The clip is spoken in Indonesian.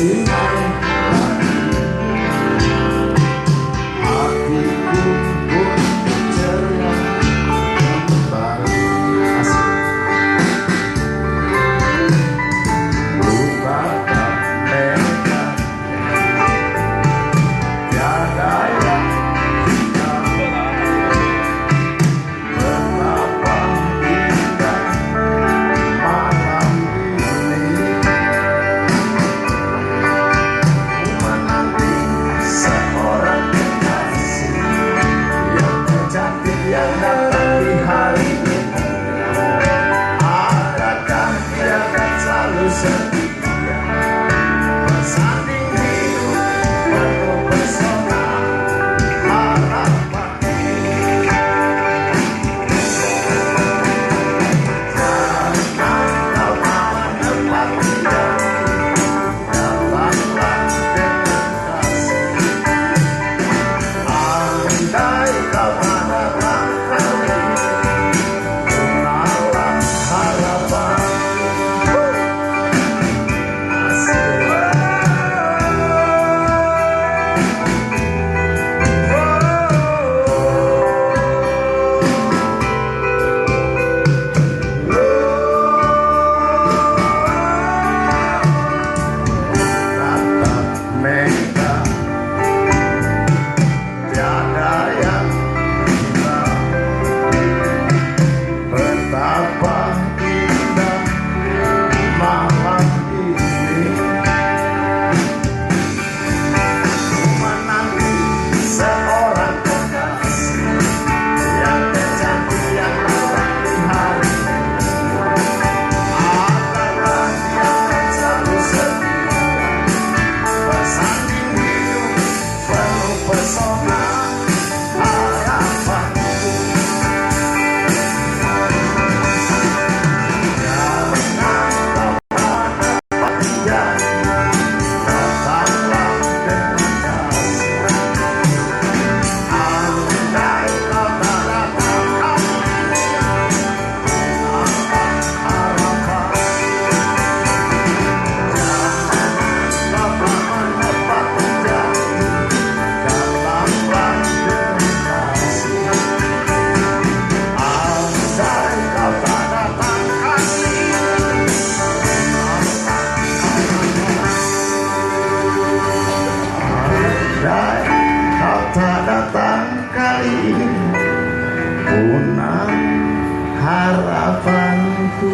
see. Harapanku